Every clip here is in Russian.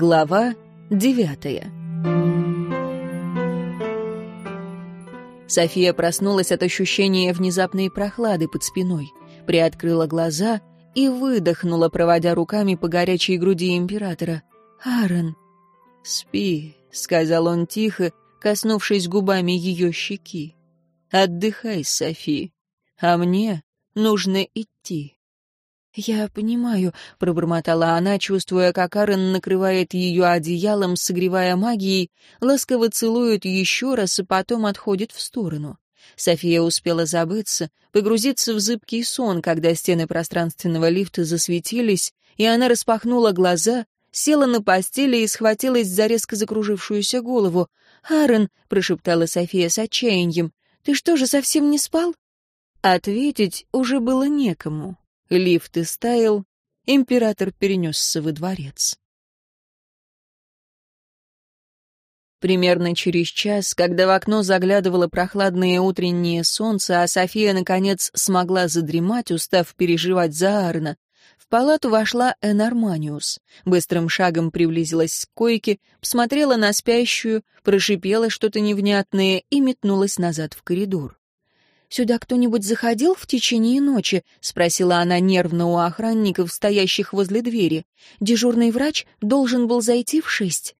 Глава девятая. София проснулась от ощущения внезапной прохлады под спиной, приоткрыла глаза и выдохнула, проводя руками по горячей груди императора. «Аарон!» «Спи», — сказал он тихо, коснувшись губами ее щеки. «Отдыхай, Софи, а мне нужно идти». «Я понимаю», — пробормотала она, чувствуя, как Аарон накрывает ее одеялом, согревая магией, ласково целует еще раз и потом отходит в сторону. София успела забыться, погрузиться в зыбкий сон, когда стены пространственного лифта засветились, и она распахнула глаза, села на постели и схватилась за резко закружившуюся голову. «Аарон», — прошептала София с отчаянием, — «ты что же, совсем не спал?» Ответить уже было некому. Лифт истаял, император перенесся во дворец. Примерно через час, когда в окно заглядывало прохладное утреннее солнце, а София, наконец, смогла задремать, устав переживать за Арна, в палату вошла Энарманиус. Быстрым шагом приблизилась к койке, посмотрела на спящую, прошипела что-то невнятное и метнулась назад в коридор. «Сюда кто-нибудь заходил в течение ночи?» — спросила она нервно у охранников, стоящих возле двери. «Дежурный врач должен был зайти в шесть».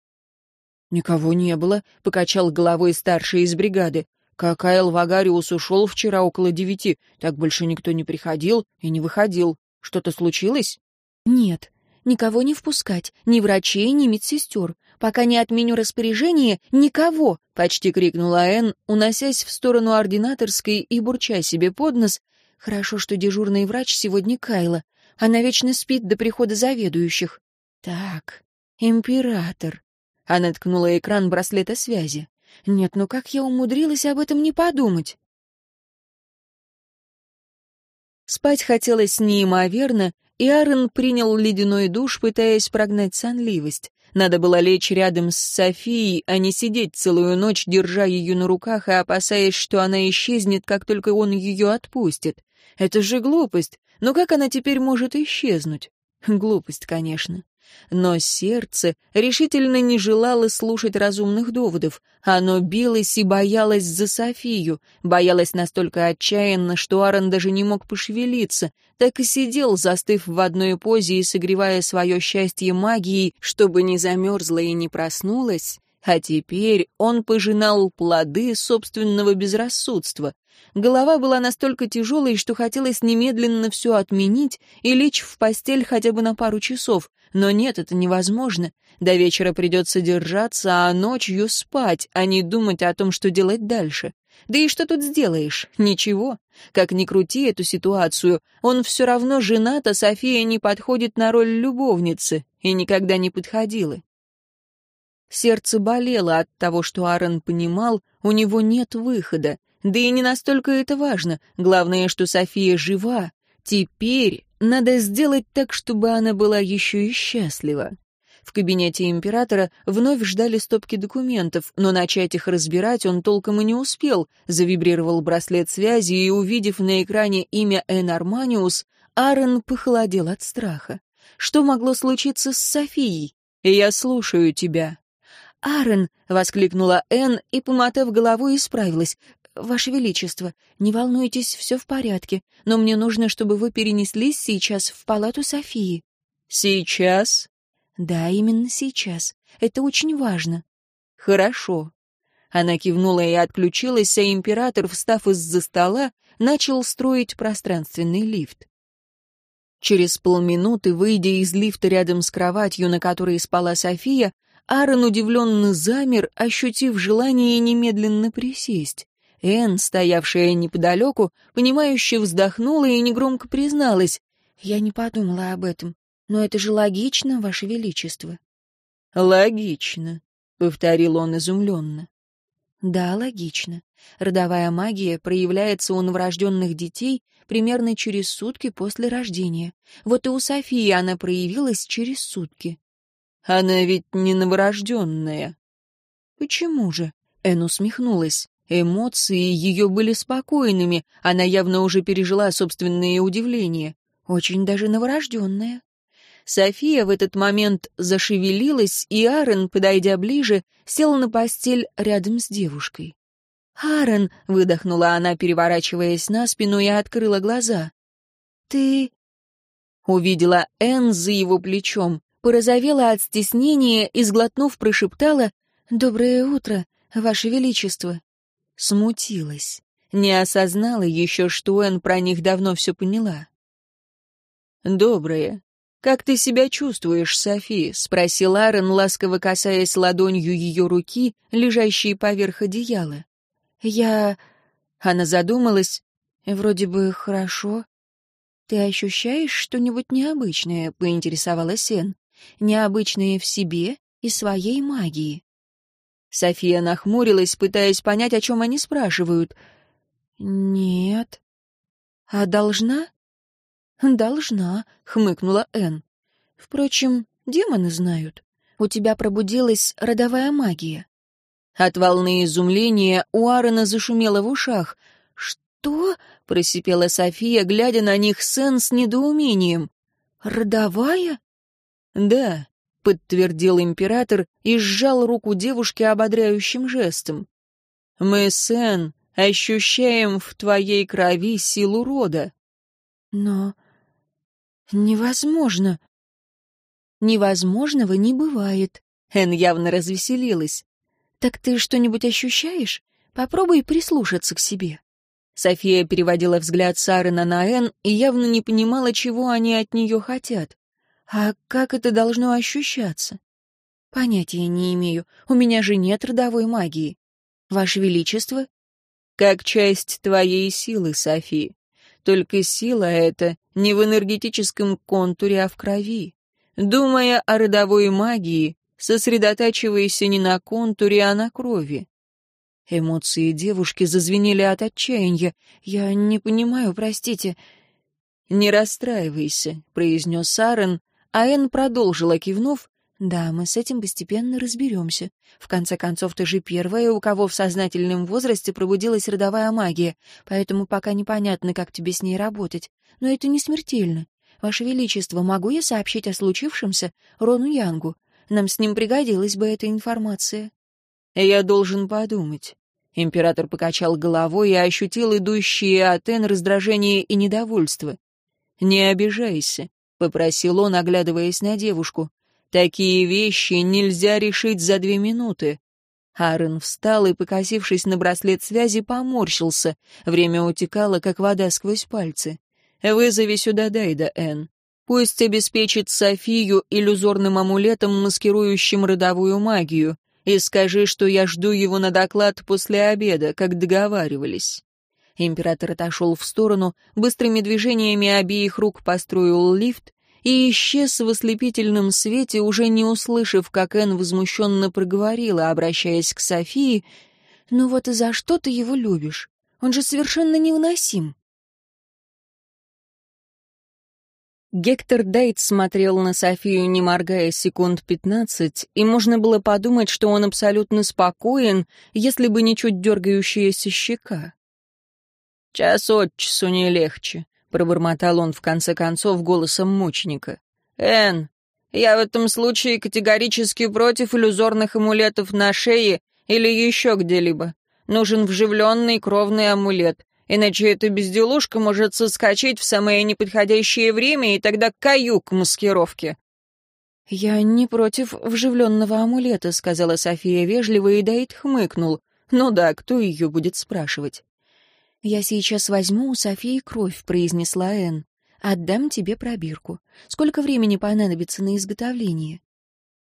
«Никого не было», — покачал головой старший из бригады. «Как Айл Вагариус ушел вчера около девяти, так больше никто не приходил и не выходил. Что-то случилось?» «Нет, никого не впускать, ни врачей, ни медсестер. Пока не отменю распоряжение, никого!» — почти крикнула Энн, уносясь в сторону ординаторской и бурча себе под нос. «Хорошо, что дежурный врач сегодня Кайла. Она вечно спит до прихода заведующих». «Так, император». Она ткнула экран браслета связи. «Нет, ну как я умудрилась об этом не подумать?» Спать хотелось неимоверно, и Аарон принял ледяной душ, пытаясь прогнать сонливость. Надо было лечь рядом с Софией, а не сидеть целую ночь, держа ее на руках и опасаясь, что она исчезнет, как только он ее отпустит. Это же глупость. Но как она теперь может исчезнуть? Глупость, конечно. Но сердце решительно не желало слушать разумных доводов. Оно билось и боялось за Софию, боялось настолько отчаянно, что Аарон даже не мог пошевелиться, так и сидел, застыв в одной позе и согревая свое счастье магией, чтобы не замерзла и не проснулась. А теперь он пожинал плоды собственного безрассудства. Голова была настолько тяжелой, что хотелось немедленно все отменить и лечь в постель хотя бы на пару часов. Но нет, это невозможно. До вечера придется держаться, а ночью спать, а не думать о том, что делать дальше. Да и что тут сделаешь? Ничего. Как ни крути эту ситуацию, он все равно женат, а София не подходит на роль любовницы и никогда не подходила. Сердце болело от того, что Аарон понимал, у него нет выхода. Да и не настолько это важно. Главное, что София жива. Теперь надо сделать так, чтобы она была еще и счастлива. В кабинете императора вновь ждали стопки документов, но начать их разбирать он толком и не успел. Завибрировал браслет связи, и, увидев на экране имя Эн Арманиус, Аарон похолодел от страха. Что могло случиться с Софией? «Я слушаю тебя», «Аарон!» — воскликнула Энн и, помотав головой, исправилась. «Ваше Величество, не волнуйтесь, все в порядке, но мне нужно, чтобы вы перенеслись сейчас в палату Софии». «Сейчас?» «Да, именно сейчас. Это очень важно». «Хорошо». Она кивнула и отключилась, а император, встав из-за стола, начал строить пространственный лифт. Через полминуты, выйдя из лифта рядом с кроватью, на которой спала София, Аарон удивленно замер, ощутив желание немедленно присесть. Энн, стоявшая неподалеку, понимающе вздохнула и негромко призналась. «Я не подумала об этом, но это же логично, Ваше Величество». «Логично», — повторил он изумленно. «Да, логично. Родовая магия проявляется у новорожденных детей примерно через сутки после рождения. Вот и у Софии она проявилась через сутки. Она ведь не новорожденная. Почему же? Эн усмехнулась. Эмоции ее были спокойными, она явно уже пережила собственные удивления. Очень даже новорожденная. София в этот момент зашевелилась, и Аарон, подойдя ближе, сел на постель рядом с девушкой. «Аарон!» — выдохнула она, переворачиваясь на спину, и открыла глаза. «Ты...» Увидела Энн за его плечом, порозовела от стеснения и, сглотнув, прошептала «Доброе утро, Ваше Величество!» Смутилась, не осознала еще, что Энн про них давно все поняла. «Доброе. Как ты себя чувствуешь, Софи?» — спросил Аарон, ласково касаясь ладонью ее руки, лежащей поверх одеяла. «Я...» — она задумалась. «Вроде бы хорошо. Ты ощущаешь что-нибудь необычное?» — поинтересовалась Энн. «Необычное в себе и своей магии». София нахмурилась, пытаясь понять, о чем они спрашивают. «Нет». «А должна?» «Должна», — хмыкнула Энн. «Впрочем, демоны знают. У тебя пробудилась родовая магия». От волны изумления у Аарона зашумело в ушах. «Что?» — просипела София, глядя на них Сэн с недоумением. «Родовая?» «Да», — подтвердил император и сжал руку девушки ободряющим жестом. «Мы, Сэн, ощущаем в твоей крови силу рода». «Но «Невозможно!» «Невозможного не бывает», — Эн явно развеселилась. «Так ты что-нибудь ощущаешь? Попробуй прислушаться к себе». София переводила взгляд Сарына на Эн и явно не понимала, чего они от нее хотят. «А как это должно ощущаться?» «Понятия не имею. У меня же нет родовой магии. Ваше Величество?» «Как часть твоей силы, София. Только сила эта не в энергетическом контуре, а в крови. Думая о родовой магии, сосредотачивайся не на контуре, а на крови. Эмоции девушки зазвенели от отчаяния. «Я не понимаю, простите». «Не расстраивайся», — произнес Аарон, а Энн продолжила, кивнув, да, мы с этим постепенно разберемся. В конце концов, ты же первая, у кого в сознательном возрасте пробудилась родовая магия, поэтому пока непонятно, как тебе с ней работать. Но это не смертельно. Ваше Величество, могу я сообщить о случившемся Рону Янгу? Нам с ним пригодилась бы эта информация. Я должен подумать. Император покачал головой и ощутил идущие от Эн раздражение и недовольство. «Не обижайся», — попросил он, оглядываясь на девушку. Такие вещи нельзя решить за две минуты. Аарон встал и, покосившись на браслет связи, поморщился. Время утекало, как вода сквозь пальцы. «Вызови сюда Дайда, Энн. Пусть обеспечит Софию иллюзорным амулетом, маскирующим родовую магию, и скажи, что я жду его на доклад после обеда, как договаривались». Император отошел в сторону, быстрыми движениями обеих рук построил лифт, и исчез в ослепительном свете, уже не услышав, как Энн возмущенно проговорила, обращаясь к Софии, «Ну вот и за что ты его любишь? Он же совершенно невыносим». Гектор Дейт смотрел на Софию, не моргая секунд пятнадцать, и можно было подумать, что он абсолютно спокоен, если бы не чуть дергающаяся щека. «Час от часу не легче», — пробормотал он в конце концов голосом мученика. «Энн, я в этом случае категорически против иллюзорных амулетов на шее или еще где-либо. Нужен вживленный кровный амулет, иначе эта безделушка может соскочить в самое неподходящее время, и тогда каюк маскировки». «Я не против вживленного амулета», — сказала София вежливо, и Дайт хмыкнул. «Ну да, кто ее будет спрашивать?» «Я сейчас возьму у Софии кровь», — произнесла Энн. «Отдам тебе пробирку. Сколько времени понадобится на изготовление?»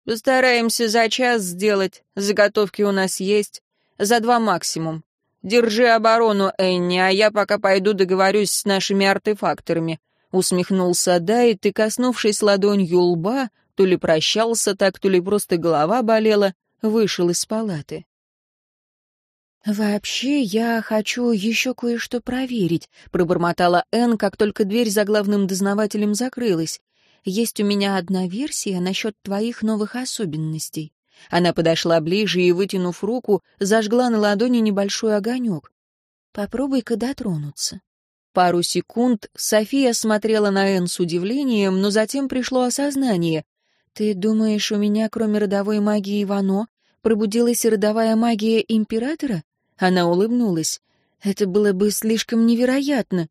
«Постараемся за час сделать. Заготовки у нас есть. За два максимум. Держи оборону, Энни, а я пока пойду договорюсь с нашими артефакторами», — усмехнулся Дайт и, коснувшись ладонью лба, то ли прощался так, то ли просто голова болела, вышел из палаты. «Вообще, я хочу еще кое-что проверить», — пробормотала Энн, как только дверь за главным дознавателем закрылась. «Есть у меня одна версия насчет твоих новых особенностей». Она подошла ближе и, вытянув руку, зажгла на ладони небольшой огонек. «Попробуй-ка дотронуться». Пару секунд София смотрела на Энн с удивлением, но затем пришло осознание. «Ты думаешь, у меня, кроме родовой магии Вано, пробудилась родовая магия Императора?» Она улыбнулась. «Это было бы слишком невероятно».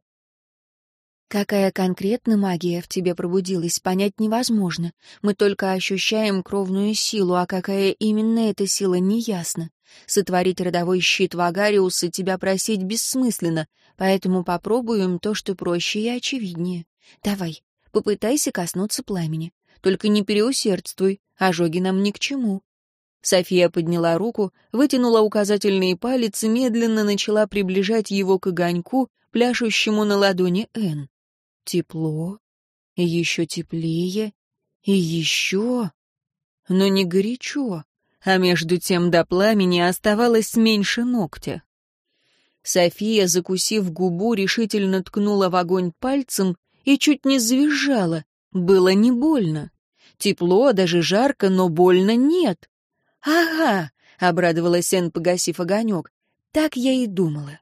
Какая конкретно магия в тебе пробудилась, понять невозможно. Мы только ощущаем кровную силу, а какая именно эта сила, неясно. Сотворить родовой щит Вагариуса тебя просить бессмысленно, поэтому попробуем то, что проще и очевиднее. Давай, попытайся коснуться пламени. Только не переусердствуй, ожоги нам ни к чему. София подняла руку, вытянула указательный палец и медленно начала приближать его к огоньку, пляшущему на ладони Энн. Тепло, еще теплее, и еще... Но не горячо, а между тем до пламени оставалось меньше ногтя. София, закусив губу, решительно ткнула в огонь пальцем и чуть не завизжала. Было не больно. Тепло, даже жарко, но больно нет. «Ага», — обрадовалась Энн, погасив огонек, — «так я и думала».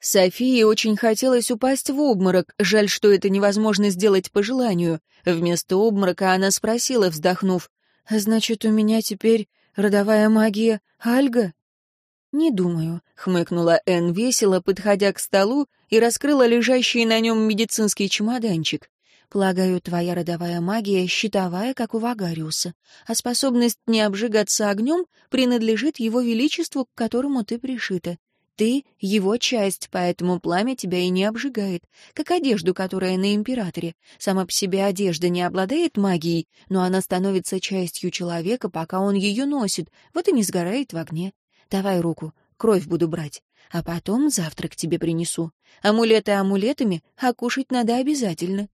Софии очень хотелось упасть в обморок, жаль, что это невозможно сделать по желанию. Вместо обморока она спросила, вздохнув, «Значит, у меня теперь родовая магия Альга?» «Не думаю», — хмыкнула Энн весело, подходя к столу и раскрыла лежащий на нем медицинский чемоданчик. «Полагаю, твоя родовая магия щитовая, как у Вагариуса, а способность не обжигаться огнем принадлежит его величеству, к которому ты пришита. Ты — его часть, поэтому пламя тебя и не обжигает, как одежду, которая на императоре. Сама по себе одежда не обладает магией, но она становится частью человека, пока он ее носит, вот и не сгорает в огне. Давай руку, кровь буду брать, а потом завтрак тебе принесу. Амулеты амулетами, а кушать надо обязательно.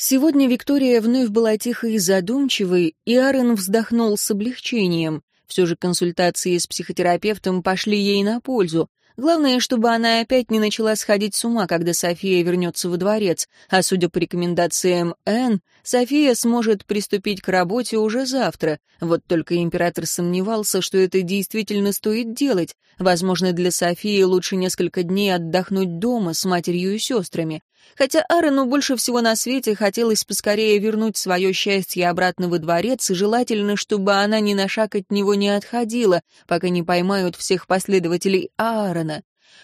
Сегодня Виктория вновь была тихой и задумчивой, и Аарон вздохнул с облегчением. Все же консультации с психотерапевтом пошли ей на пользу. Главное, чтобы она опять не начала сходить с ума, когда София вернется во дворец, а судя по рекомендациям Энн, София сможет приступить к работе уже завтра. Вот только император сомневался, что это действительно стоит делать. Возможно, для Софии лучше несколько дней отдохнуть дома с матерью и сестрами. Хотя Аарону больше всего на свете хотелось поскорее вернуть свое счастье обратно во дворец, и желательно, чтобы она ни на шаг от него не отходила, пока не поймают всех последователей Аарона.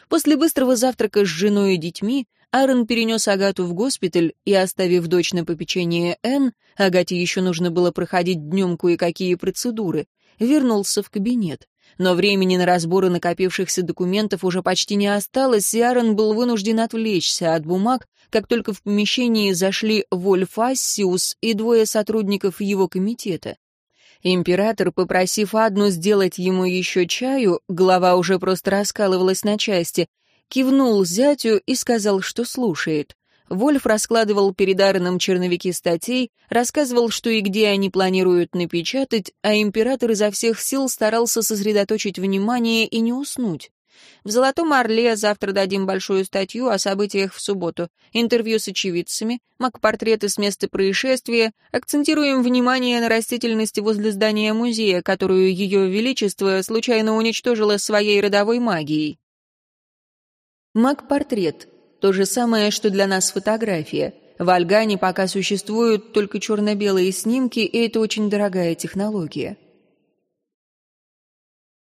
После быстрого завтрака с женой и детьми Аарон перенес Агату в госпиталь и, оставив дочь на попечение Энн, Агате еще нужно было проходить днем кое-какие процедуры, вернулся в кабинет. Но времени на разборы накопившихся документов уже почти не осталось, и Аарон был вынужден отвлечься от бумаг, как только в помещении зашли Вольф Ассиус и двое сотрудников его комитета. Император, попросив Адну сделать ему еще чаю, голова уже просто раскалывалась на части, кивнул зятю и сказал, что слушает. Вольф раскладывал перед Аароном черновики статей, рассказывал, что и где они планируют напечатать, а император изо всех сил старался сосредоточить внимание и не уснуть. В «Золотом орле» завтра дадим большую статью о событиях в субботу, интервью с очевидцами, маг-портреты с места происшествия, акцентируем внимание на растительности возле здания музея, которую Ее Величество случайно уничтожило своей родовой магией. Маг-портрет то же самое, что для нас фотография. В Альгане пока существуют только черно-белые снимки, и это очень дорогая технология.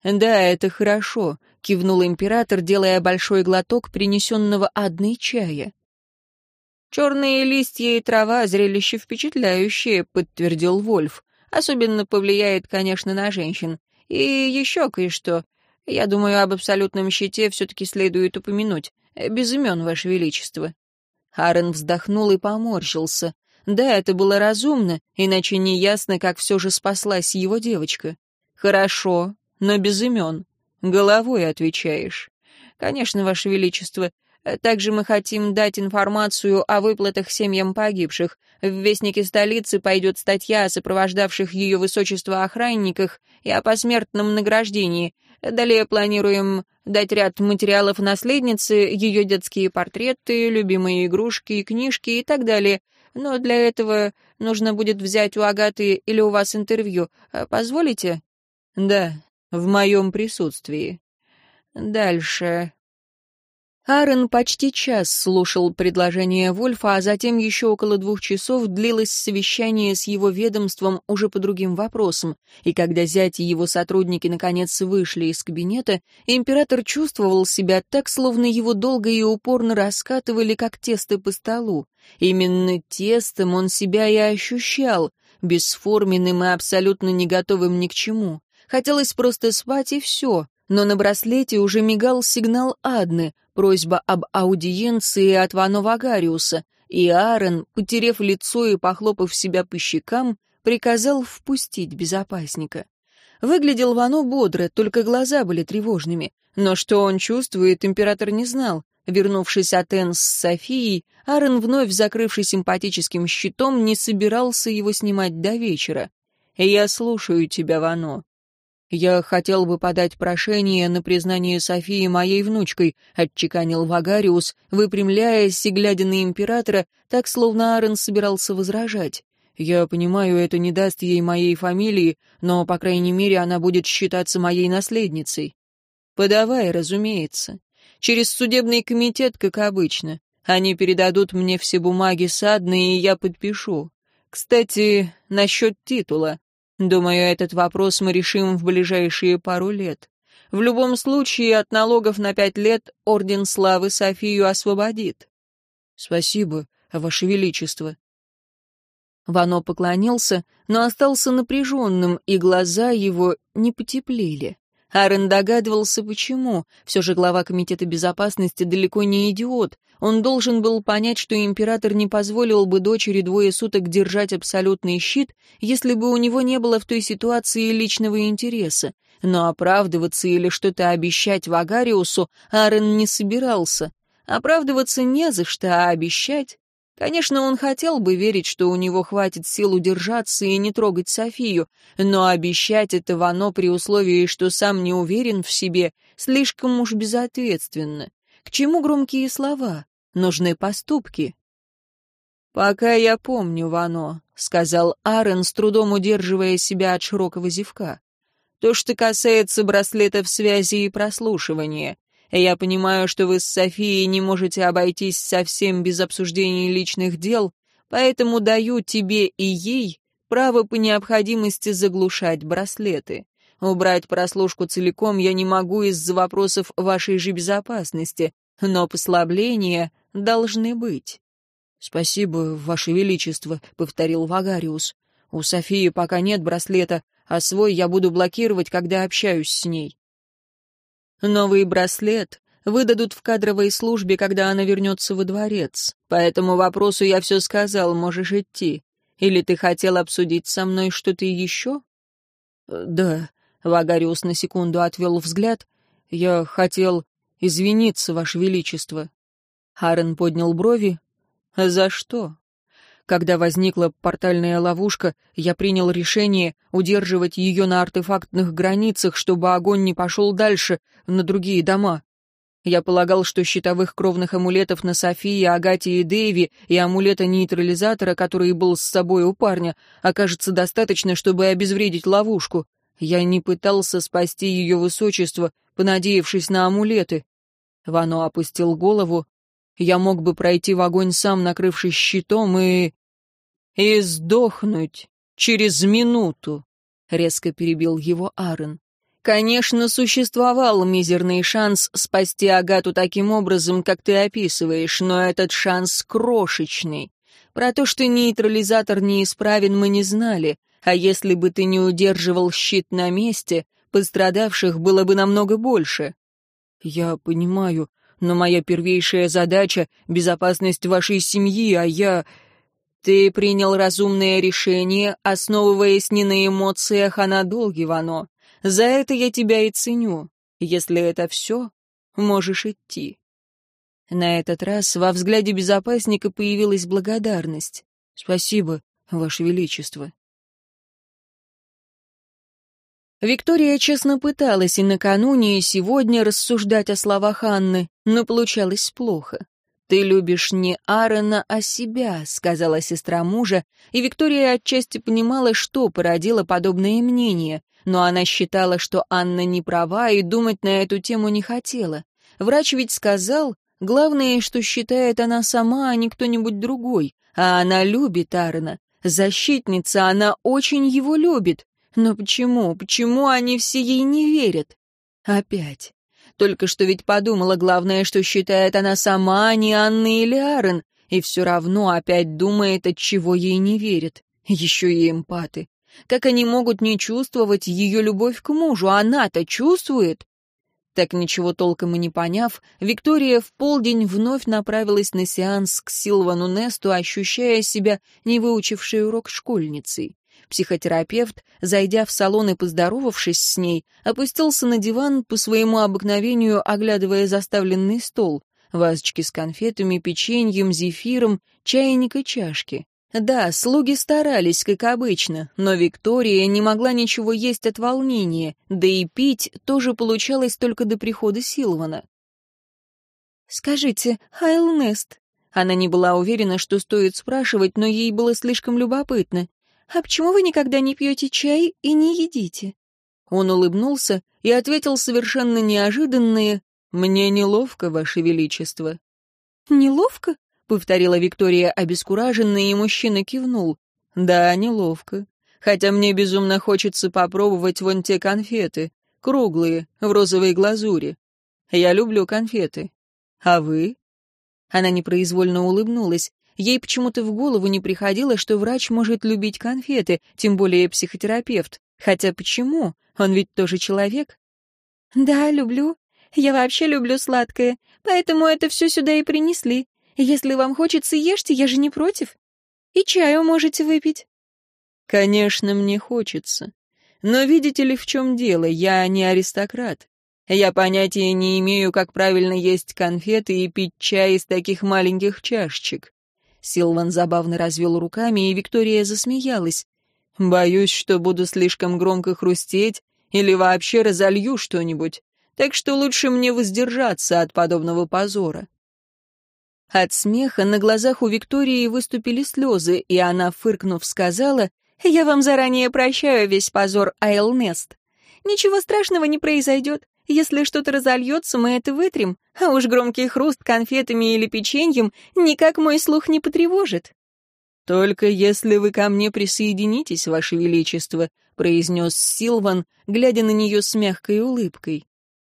«Да, это хорошо», — кивнул император, делая большой глоток принесенного одной чая. «Черные листья и трава — зрелище впечатляющее», — подтвердил Вольф. «Особенно повлияет, конечно, на женщин. И еще кое-что. Я думаю, об абсолютном щите все-таки следует упомянуть. Без имен, Ваше Величество». Аарон вздохнул и поморщился. Да, это было разумно, иначе неясно, как все же спаслась его девочка. «Хорошо, но без имен. Головой отвечаешь». «Конечно, Ваше Величество. Также мы хотим дать информацию о выплатах семьям погибших. В Вестнике столицы пойдет статья о сопровождавших ее высочество охранниках и о посмертном награждении. Далее планируем дать ряд материалов наследницы, ее детские портреты, любимые игрушки, книжки и так далее. Но для этого нужно будет взять у Агаты или у вас интервью. А позволите? Да, в моем присутствии. Дальше. Аарон почти час слушал предложение Вольфа, а затем еще около двух часов длилось совещание с его ведомством уже по другим вопросам, и когда зять и его сотрудники наконец вышли из кабинета, император чувствовал себя так, словно его долго и упорно раскатывали, как тесто по столу. Именно тестом он себя и ощущал, бесформенным и абсолютно не готовым ни к чему. Хотелось просто спать и все, но на браслете уже мигал сигнал Адны, просьба об аудиенции от Вано Вагариуса, и Аарон, потерев лицо и похлопав себя по щекам, приказал впустить безопасника. Выглядел Вано бодро, только глаза были тревожными. Но что он чувствует, император не знал. Вернувшись от Энн с Софией, Аарон, вновь закрывший симпатическим щитом, не собирался его снимать до вечера. «Я слушаю тебя, Вано», «Я хотел бы подать прошение на признание Софии моей внучкой», — отчеканил Вагариус, выпрямляясь и глядя на императора, так, словно Аарон собирался возражать. «Я понимаю, это не даст ей моей фамилии, но, по крайней мере, она будет считаться моей наследницей». «Подавай, разумеется. Через судебный комитет, как обычно. Они передадут мне все бумаги садные, и я подпишу. Кстати, насчет титула. Думаю, этот вопрос мы решим в ближайшие пару лет. В любом случае, от налогов на пять лет Орден Славы Софию освободит. Спасибо, Ваше Величество. Вано поклонился, но остался напряженным, и глаза его не потеплели. Аарон догадывался, почему. Все же глава Комитета безопасности далеко не идиот. Он должен был понять, что император не позволил бы дочери двое суток держать абсолютный щит, если бы у него не было в той ситуации личного интереса. Но оправдываться или что-то обещать Вагариусу Аарон не собирался. Оправдываться не за что, а обещать Конечно, он хотел бы верить, что у него хватит сил удержаться и не трогать Софию, но обещать это Вано при условии, что сам не уверен в себе, слишком уж безответственно. К чему громкие слова? Нужны поступки. «Пока я помню, Вано», — сказал Аарон, с трудом удерживая себя от широкого зевка. «То, что касается браслетов связи и прослушивания. Я понимаю, что вы с Софией не можете обойтись совсем без обсуждения личных дел, поэтому даю тебе и ей право по необходимости заглушать браслеты. Убрать прослушку целиком я не могу из-за вопросов вашей же безопасности, но послабления должны быть. «Спасибо, Ваше Величество», — повторил Вагариус. «У Софии пока нет браслета, а свой я буду блокировать, когда общаюсь с ней. Новый браслет выдадут в кадровой службе, когда она вернется во дворец. По этому вопросу я все сказал, можешь идти. Или ты хотел обсудить со мной что-то еще? Да, Вагариус на секунду отвел взгляд. Я хотел извиниться, Ваше Величество. Харен поднял брови. За что? Когда возникла портальная ловушка, я принял решение удерживать ее на артефактных границах, чтобы огонь не пошел дальше, на другие дома. Я полагал, что щитовых кровных амулетов на Софии, Агате и Дэйви и амулета-нейтрализатора, который был с собой у парня, окажется достаточно, чтобы обезвредить ловушку. Я не пытался спасти ее высочество, понадеявшись на амулеты. Вано опустил голову. Я мог бы пройти в огонь сам, накрывшись щитом, и и сдохнуть через минуту», — резко перебил его Аарон. «Конечно, существовал мизерный шанс спасти Агату таким образом, как ты описываешь, но этот шанс крошечный. Про то, что нейтрализатор неисправен, мы не знали, а если бы ты не удерживал щит на месте, пострадавших было бы намного больше». «Я понимаю, но моя первейшая задача — безопасность вашей семьи, а я...» Ты принял разумное решение, основываясь не на эмоциях, а на долге, Вано. За это я тебя и ценю. Если это все, можешь идти. На этот раз во взгляде безопасника появилась благодарность. Спасибо, Ваше Величество. Виктория честно пыталась и накануне, и сегодня рассуждать о словах Анны, но получалось плохо. «Ты любишь не Аарона, а себя», — сказала сестра мужа, и Виктория отчасти понимала, что породило подобное мнение, но она считала, что Анна не права и думать на эту тему не хотела. Врач ведь сказал, Главное, что считает она сама, а не кто-нибудь другой. А она любит Аарона. Защитница, она очень его любит. Но почему, почему они все ей не верят? Опять. Только что ведь подумала, главное, что считает она сама, а не Анна или Аарон, и все равно опять думает, от чего ей не верят. Еще и эмпаты. Как они могут не чувствовать ее любовь к мужу? Она-то чувствует. Так ничего толком и не поняв, Виктория в полдень вновь направилась на сеанс к Силвану Несту, ощущая себя не выучившей урок школьницей. Психотерапевт, зайдя в салон и поздоровавшись с ней, опустился на диван по своему обыкновению, оглядывая заставленный стол. Вазочки с конфетами, печеньем, зефиром, чайник и чашки. Да, слуги старались, как обычно, но Виктория не могла ничего есть от волнения, да и пить тоже получалось только до прихода Силвана. «Скажите, Айлнест...» Она не была уверена, что стоит спрашивать, но ей было слишком любопытно. «А почему вы никогда не пьете чай и не едите?» Он улыбнулся и ответил совершенно неожиданное «Мне неловко, Ваше Величество». «Неловко?» повторила Виктория обескураженно, и мужчина кивнул. Да, неловко. Хотя мне безумно хочется попробовать вон те конфеты, круглые, в розовой глазури. Я люблю конфеты. А вы? Она непроизвольно улыбнулась. Ей почему-то в голову не приходило, что врач может любить конфеты, тем более психотерапевт. Хотя почему? Он ведь тоже человек. Да, люблю. Я вообще люблю сладкое, поэтому это все сюда и принесли. Если вам хочется, ешьте, я же не против. И чаю можете выпить». «Конечно, мне хочется. Но видите ли, в чем дело, я не аристократ. Я понятия не имею, как правильно есть конфеты и пить чай из таких маленьких чашечек». Силван забавно развел руками, и Виктория засмеялась. «Боюсь, что буду слишком громко хрустеть или вообще разолью что-нибудь, так что лучше мне воздержаться от подобного позора». От смеха на глазах у Виктории выступили слезы, и она, фыркнув, сказала, «Я вам заранее прощаю весь позор Айлнест. Ничего страшного не произойдет. Если что-то разольется, мы это вытрем, а уж громкий хруст конфетами или печеньем никак мой слух не потревожит». «Только если вы ко мне присоединитесь, Ваше Величество», — произнес Силван, глядя на нее с мягкой улыбкой.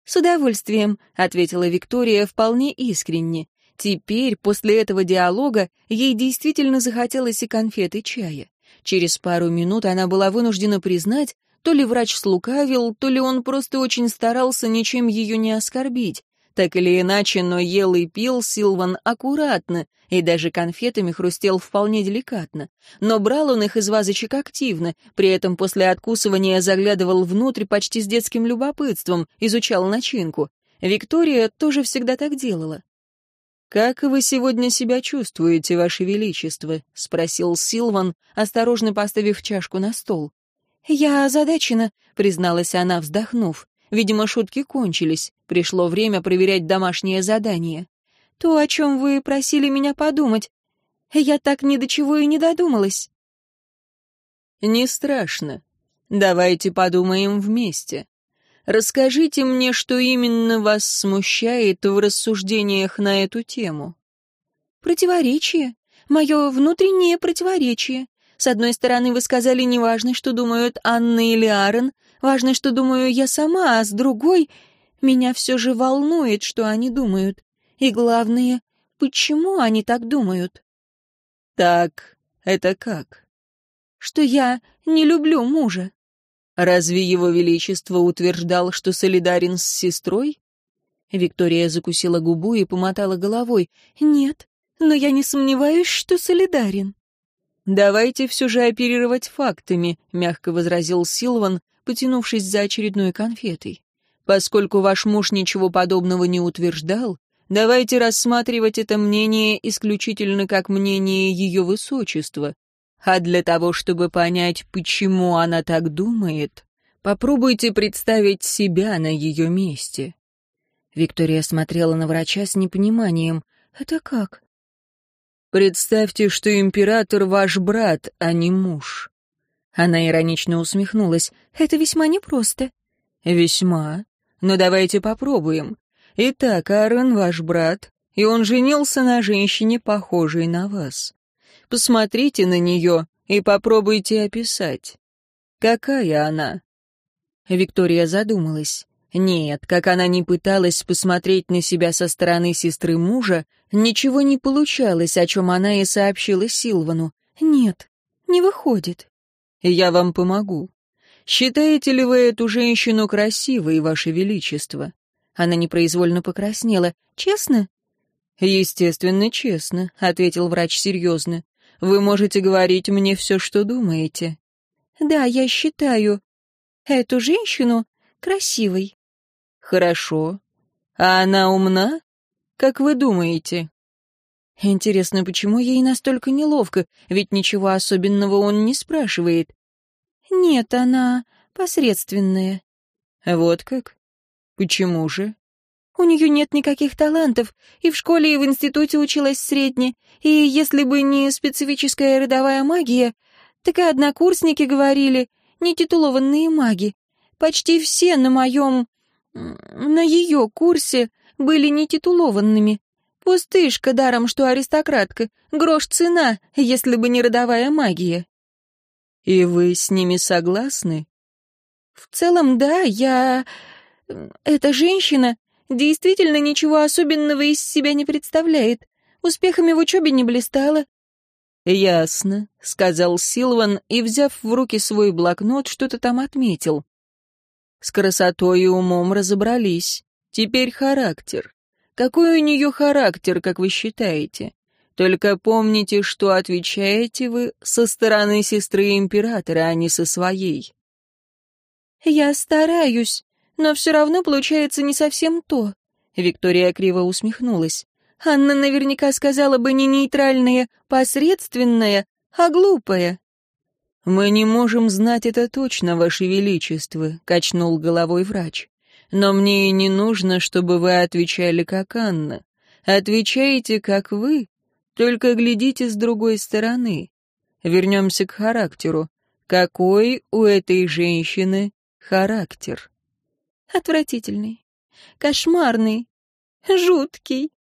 «С удовольствием», — ответила Виктория вполне искренне. Теперь, после этого диалога, ей действительно захотелось и конфеты чая. Через пару минут она была вынуждена признать, то ли врач слукавил, то ли он просто очень старался ничем ее не оскорбить. Так или иначе, но ел и пил Силван аккуратно, и даже конфетами хрустел вполне деликатно. Но брал он их из вазочек активно, при этом после откусывания заглядывал внутрь почти с детским любопытством, изучал начинку. Виктория тоже всегда так делала. «Как вы сегодня себя чувствуете, Ваше Величество?» — спросил Силван, осторожно поставив чашку на стол. «Я озадачена», — призналась она, вздохнув. Видимо, шутки кончились. Пришло время проверять домашнее задание. «То, о чем вы просили меня подумать. Я так ни до чего и не додумалась». «Не страшно. Давайте подумаем вместе. Расскажите мне, что именно вас смущает в рассуждениях на эту тему. Противоречие. Мое внутреннее противоречие. С одной стороны, вы сказали, неважно, что думают Анна или Аарон, важно, что думаю я сама, а с другой, меня все же волнует, что они думают. И главное, почему они так думают? Так, это как? Что я не люблю мужа. Разве его величество утверждал, что солидарен с сестрой? Виктория закусила губу и помотала головой. Нет, но я не сомневаюсь, что солидарен. Давайте все же оперировать фактами, мягко возразил Силван, потянувшись за очередной конфетой. Поскольку ваш муж ничего подобного не утверждал, давайте рассматривать это мнение исключительно как мнение ее высочества, а для того, чтобы понять, почему она так думает, попробуйте представить себя на ее месте. Виктория смотрела на врача с непониманием. «Это как?» «Представьте, что император ваш брат, а не муж». Она иронично усмехнулась. «Это весьма непросто». «Весьма. Но давайте попробуем. Итак, Аарон ваш брат, и он женился на женщине, похожей на вас. Посмотрите на нее и попробуйте описать. Какая она?» Виктория задумалась. Нет, как она не пыталась посмотреть на себя со стороны сестры мужа, ничего не получалось, о чем она и сообщила Силвану. «Нет, не выходит». «Я вам помогу. Считаете ли вы эту женщину красивой, Ваше Величество?» Она непроизвольно покраснела. «Честно?» «Естественно, честно», — ответил врач серьезно. «Вы можете говорить мне все, что думаете». «Да, я считаю эту женщину красивой». «Хорошо. А она умна? Как вы думаете?» Интересно, почему ей настолько неловко, ведь ничего особенного он не спрашивает. «Нет, она посредственная». «Вот как? Почему же?» У нее нет никаких талантов, и в школе, и в институте училась средне, и если бы не специфическая родовая магия, так и однокурсники говорили, нетитулованные маги. Почти все на моем... на ее курсе были нетитулованными. Пустышка даром, что аристократка, грош цена, если бы не родовая магия. И вы с ними согласны? В целом, да, я... Эта женщина действительно ничего особенного из себя не представляет. Успехами в учебе не блистала. «Ясно», — сказал Силван и, взяв в руки свой блокнот, что-то там отметил. С красотой и умом разобрались. Теперь характер. Какой у нее характер, как вы считаете? Только помните, что отвечаете вы со стороны сестры императора, а не со своей. «Я стараюсь», но все равно получается не совсем то». Виктория криво усмехнулась. «Анна наверняка сказала бы не нейтральная, посредственная, а глупая». «Мы не можем знать это точно, Ваше Величество», — качнул головой врач. «Но мне и не нужно, чтобы вы отвечали как Анна. Отвечаете, как вы, только глядите с другой стороны. Вернемся к характеру. Какой у этой женщины характер?» Отвратительный, кошмарный, жуткий.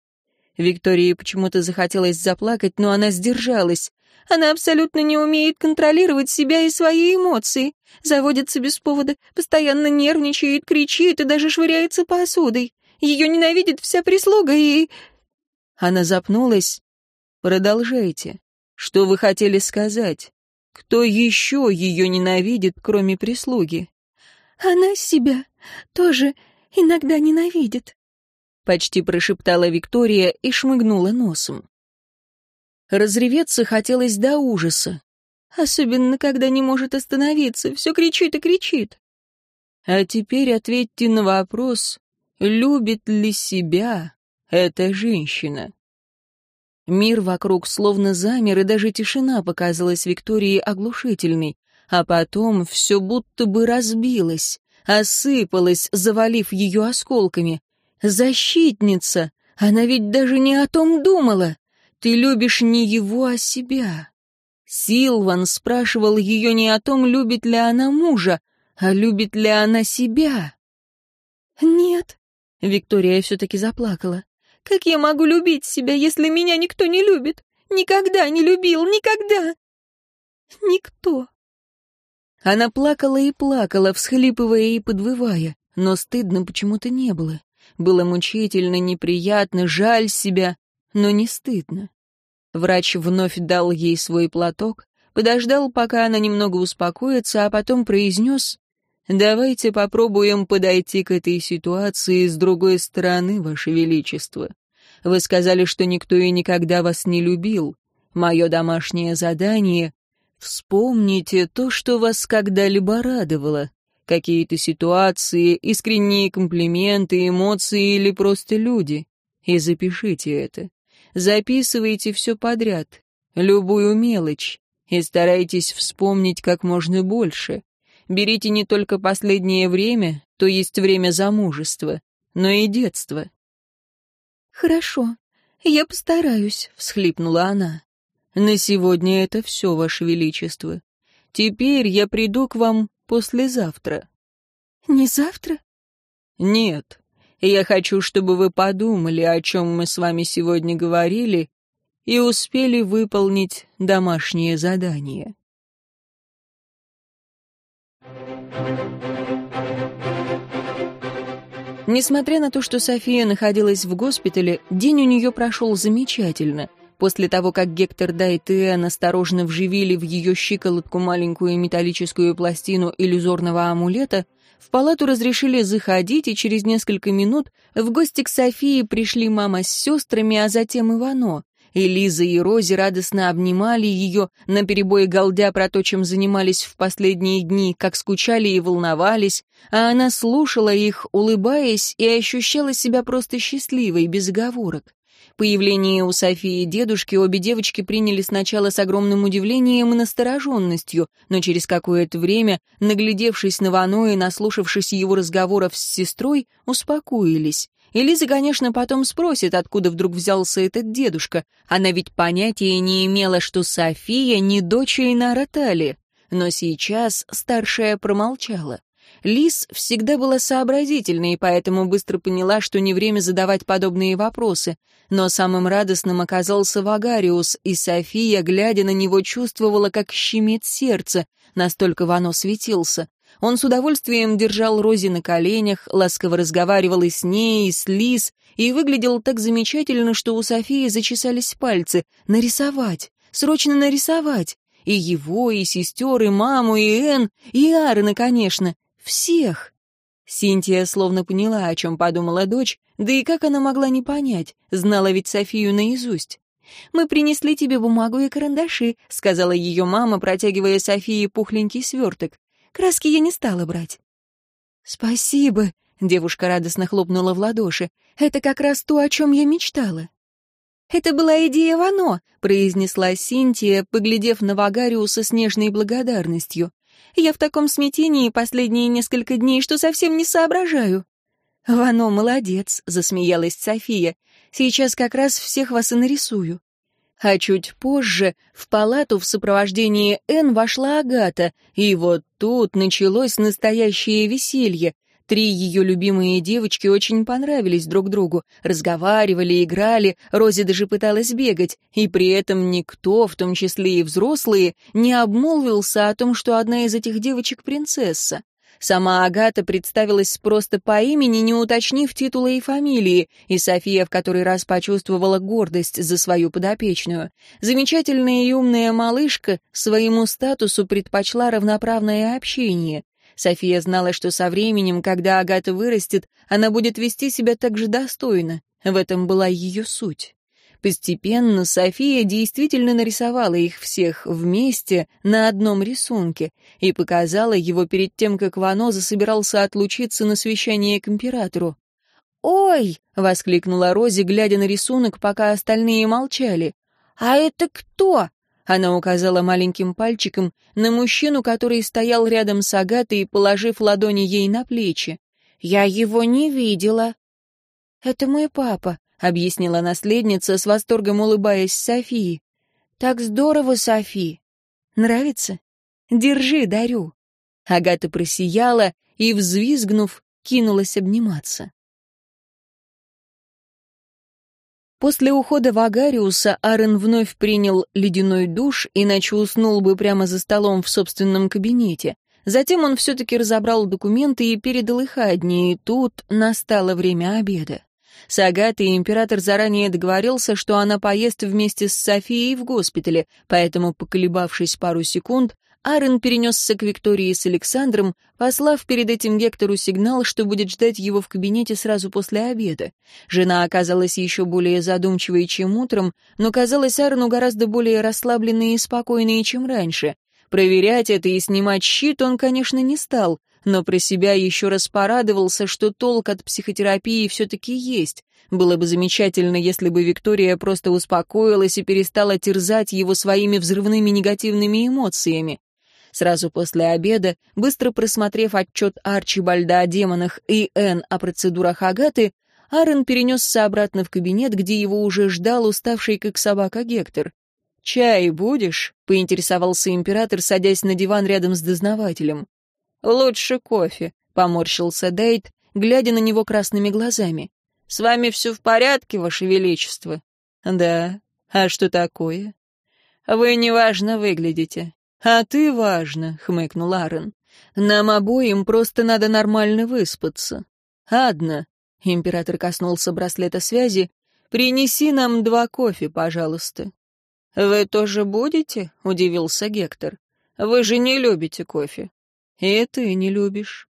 Виктории почему-то захотелось заплакать, но она сдержалась. Она абсолютно не умеет контролировать себя и свои эмоции. Заводится без повода, постоянно нервничает, кричит и даже швыряется посудой. Ее ненавидит вся прислуга и... Она запнулась. «Продолжайте. Что вы хотели сказать? Кто еще ее ненавидит, кроме прислуги?» «Она себя тоже иногда ненавидит», — почти прошептала Виктория и шмыгнула носом. Разреветься хотелось до ужаса, особенно когда не может остановиться, все кричит и кричит. А теперь ответьте на вопрос, любит ли себя эта женщина? Мир вокруг словно замер, и даже тишина показалась Виктории оглушительной, а потом все будто бы разбилось осыпалась, завалив ее осколками. «Защитница! Она ведь даже не о том думала! Ты любишь не его, а себя!» Силван спрашивал ее не о том, любит ли она мужа, а любит ли она себя. «Нет», — Виктория все-таки заплакала. «Как я могу любить себя, если меня никто не любит? Никогда не любил, никогда!» «Никто!» Она плакала и плакала, всхлипывая и подвывая, но стыдно почему-то не было. Было мучительно, неприятно, жаль себя, но не стыдно. Врач вновь дал ей свой платок, подождал, пока она немного успокоится, а потом произнес «Давайте попробуем подойти к этой ситуации с другой стороны, Ваше Величество. Вы сказали, что никто и никогда вас не любил. Мое домашнее задание Вспомните то, что вас когда-либо радовало. Какие-то ситуации, искренние комплименты, эмоции или просто люди. И запишите это. Записывайте все подряд, любую мелочь, и старайтесь вспомнить как можно больше. Берите не только последнее время, то есть время замужества, но и детство. «Хорошо, я постараюсь», — всхлипнула она. На сегодня это все, Ваше Величество. Теперь я приду к вам послезавтра». «Не завтра?» «Нет. Я хочу, чтобы вы подумали, о чем мы с вами сегодня говорили, и успели выполнить домашнее задание. Несмотря на то, что София находилась в госпитале, день у нее прошел замечательно. После того, как Гектор Дайт и Энн осторожно вживили в ее щиколотку маленькую металлическую пластину иллюзорного амулета, в палату разрешили заходить, и через несколько минут в гости к Софии пришли мама с сестрами, а затем Ивано. И Лиза и Рози радостно обнимали ее, наперебой галдя про то, чем занимались в последние дни, как скучали и волновались, а она слушала их, улыбаясь, и ощущала себя просто счастливой, без оговорок. Появление у Софии дедушки обе девочки приняли сначала с огромным удивлением и настороженностью, но через какое-то время, наглядевшись на Вано и наслушавшись его разговоров с сестрой, успокоились. И конечно, потом спросит, откуда вдруг взялся этот дедушка. Она ведь понятия не имела, что София не дочь Эйнара Тали. Но сейчас старшая промолчала. Лиз всегда была сообразительной, и поэтому быстро поняла, что не время задавать подобные вопросы. Но самым радостным оказался Вагариус, и София, глядя на него, чувствовала, как щемит сердце, настолько Вано светился. Он с удовольствием держал Рози на коленях, ласково разговаривал и с ней, и с Лиз, и выглядел так замечательно, что у Софии зачесались пальцы. Нарисовать! Срочно нарисовать! И его, и сестер, и маму, и Энн, и Аарона, конечно. Всех. Синтия словно поняла, о чем подумала дочь, да и как она могла не понять, знала ведь Софию наизусть. «Мы принесли тебе бумагу и карандаши», — сказала ее мама, протягивая Софии пухленький сверток. «Краски я не стала брать». «Спасибо», — девушка радостно хлопнула в ладоши. «Это как раз то, о чем я мечтала». «Это была идея Вано», — произнесла Синтия, поглядев на Вагариуса с нежной благодарностью. Я в таком смятении последние несколько дней, что совсем не соображаю». «Вано молодец», — засмеялась София. «Сейчас как раз всех вас и нарисую». А чуть позже в палату в сопровождении Н вошла Агата, и вот тут началось настоящее веселье. Три ее любимые девочки очень понравились друг другу, разговаривали, играли, Рози даже пыталась бегать, и при этом никто, в том числе и взрослые, не обмолвился о том, что одна из этих девочек принцесса. Сама Агата представилась просто по имени, не уточнив титула и фамилии, и София в который раз почувствовала гордость за свою подопечную. Замечательная и умная малышка своему статусу предпочла равноправное общение. София знала, что со временем, когда Агата вырастет, она будет вести себя так же достойно. В этом была ее суть. Постепенно София действительно нарисовала их всех вместе на одном рисунке и показала его перед тем, как Ваноза собирался отлучиться на священие к императору. «Ой!» — воскликнула Рози, глядя на рисунок, пока остальные молчали. «А это кто?» Она указала маленьким пальчиком на мужчину, который стоял рядом с Агатой, положив ладони ей на плечи. «Я его не видела». «Это мой папа», — объяснила наследница, с восторгом улыбаясь Софии. «Так здорово, Софи! Нравится? Держи, дарю». Агата просияла и, взвизгнув, кинулась обниматься. После ухода Вагариуса Арен вновь принял ледяной душ, иначе уснул бы прямо за столом в собственном кабинете. Затем он все-таки разобрал документы и передал их Адне, и тут настало время обеда. С Агатой император заранее договорился, что она поест вместе с Софией в госпитале, поэтому, поколебавшись пару секунд, Аарон перенесся к Виктории с Александром, послав перед этим Гектору сигнал, что будет ждать его в кабинете сразу после обеда. Жена оказалась еще более задумчивой, чем утром, но казалась Аарону гораздо более расслабленной и спокойной, чем раньше. Проверять это и снимать щит он, конечно, не стал, но про себя еще раз порадовался, что толк от психотерапии все-таки есть. Было бы замечательно, если бы Виктория просто успокоилась и перестала терзать его своими взрывными негативными эмоциями. Сразу после обеда, быстро просмотрев отчет Арчибальда о демонах и Энн о процедурах Агаты, Аарон перенесся обратно в кабинет, где его уже ждал уставший как собака Гектор. «Чай будешь?» — поинтересовался император, садясь на диван рядом с дознавателем. «Лучше кофе», — поморщился Дейт, глядя на него красными глазами. «С вами все в порядке, Ваше Величество?» «Да. А что такое?» «Вы неважно выглядите». «А ты важно», — хмыкнул Аарон. «Нам обоим просто надо нормально выспаться». «Адна», — император коснулся браслета связи, — «принеси нам два кофе, пожалуйста». «Вы тоже будете?» — удивился Гектор. «Вы же не любите кофе». «И ты не любишь».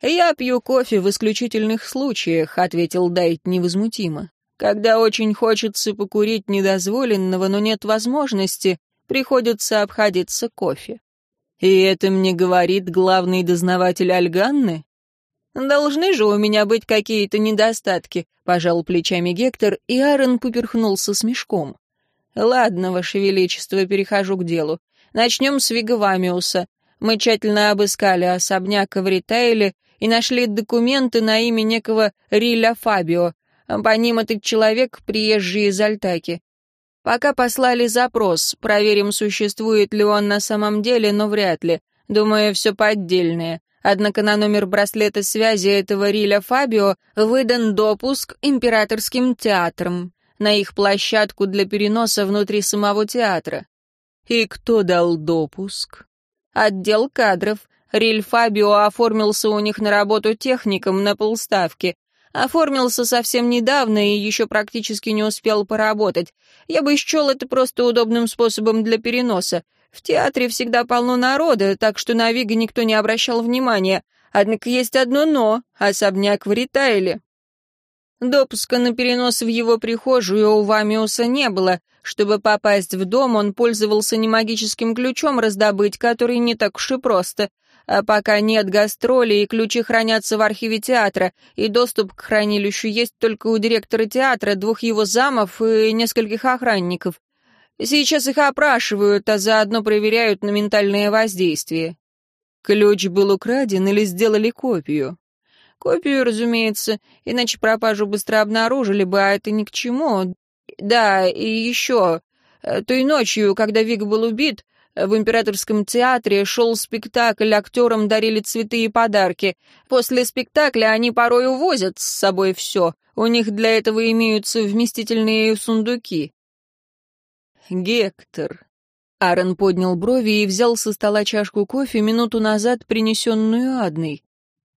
«Я пью кофе в исключительных случаях», — ответил Дайт невозмутимо. «Когда очень хочется покурить недозволенного, но нет возможности, приходится обходиться кофе». «И это мне говорит главный дознаватель Альганны?» «Должны же у меня быть какие-то недостатки», — пожал плечами Гектор, и Аарон поперхнулся смешком. «Ладно, Ваше Величество, перехожу к делу. Начнем с Вигвамиуса. Мы тщательно обыскали особняк в Ритейле и нашли документы на имя некого Риля Фабио. По ним этот человек приезжий из Альтаки. Пока послали запрос, проверим, существует ли он на самом деле, но вряд ли. Думаю, все поддельное. Однако на номер браслета связи этого Риля Фабио выдан допуск императорским театрам на их площадку для переноса внутри самого театра. И кто дал допуск? Отдел кадров. Риль Фабио оформился у них на работу техником на полставки. Оформился совсем недавно и еще практически не успел поработать. Я бы счел это просто удобным способом для переноса. В театре всегда полно народа, так что на Вига никто не обращал внимания. Однако есть одно «но» — особняк в Ритайле. Допуска на перенос в его прихожую у Вамиуса не было. Чтобы попасть в дом, он пользовался не магическим ключом раздобыть, который не так уж и просто. А пока нет гастролей, и ключи хранятся в архиве театра, и доступ к хранилищу есть только у директора театра, двух его замов и нескольких охранников. Сейчас их опрашивают, а заодно проверяют на ментальное воздействие. Ключ был украден или сделали копию? Копию, разумеется, иначе пропажу быстро обнаружили бы, а это ни к чему. Да, и еще. Э, той ночью, когда Вик был убит, в императорском театре шел спектакль, актерам дарили цветы и подарки. После спектакля они порой увозят с собой все. У них для этого имеются вместительные сундуки. Гектор. Аарон поднял брови и взял со стола чашку кофе, минуту назад принесенную Адной.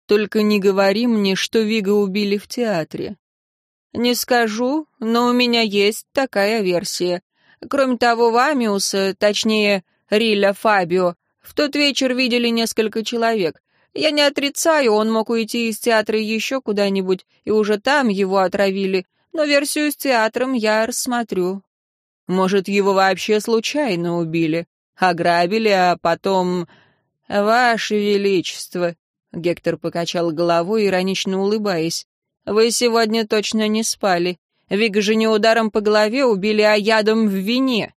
«Только не говори мне, что Вига убили в театре». «Не скажу, но у меня есть такая версия. Кроме того, Вамиуса, точнее, Риля Фабио, в тот вечер видели несколько человек. Я не отрицаю, он мог уйти из театра еще куда-нибудь, и уже там его отравили, но версию с театром я рассмотрю. Может, его вообще случайно убили, ограбили, а потом... «Ваше Величество!» — Гектор покачал головой, иронично улыбаясь. «Вы сегодня точно не спали. Вик же не ударом по голове убили, а ядом в вине».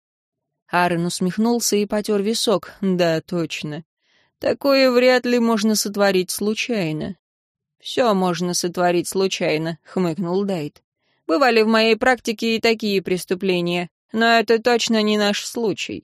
Аарон усмехнулся и потер висок. «Да, точно. Такое вряд ли можно сотворить случайно». «Все можно сотворить случайно», — хмыкнул Дайт. «Бывали в моей практике и такие преступления. Но это точно не наш случай.